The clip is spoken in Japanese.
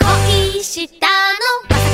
恋したの。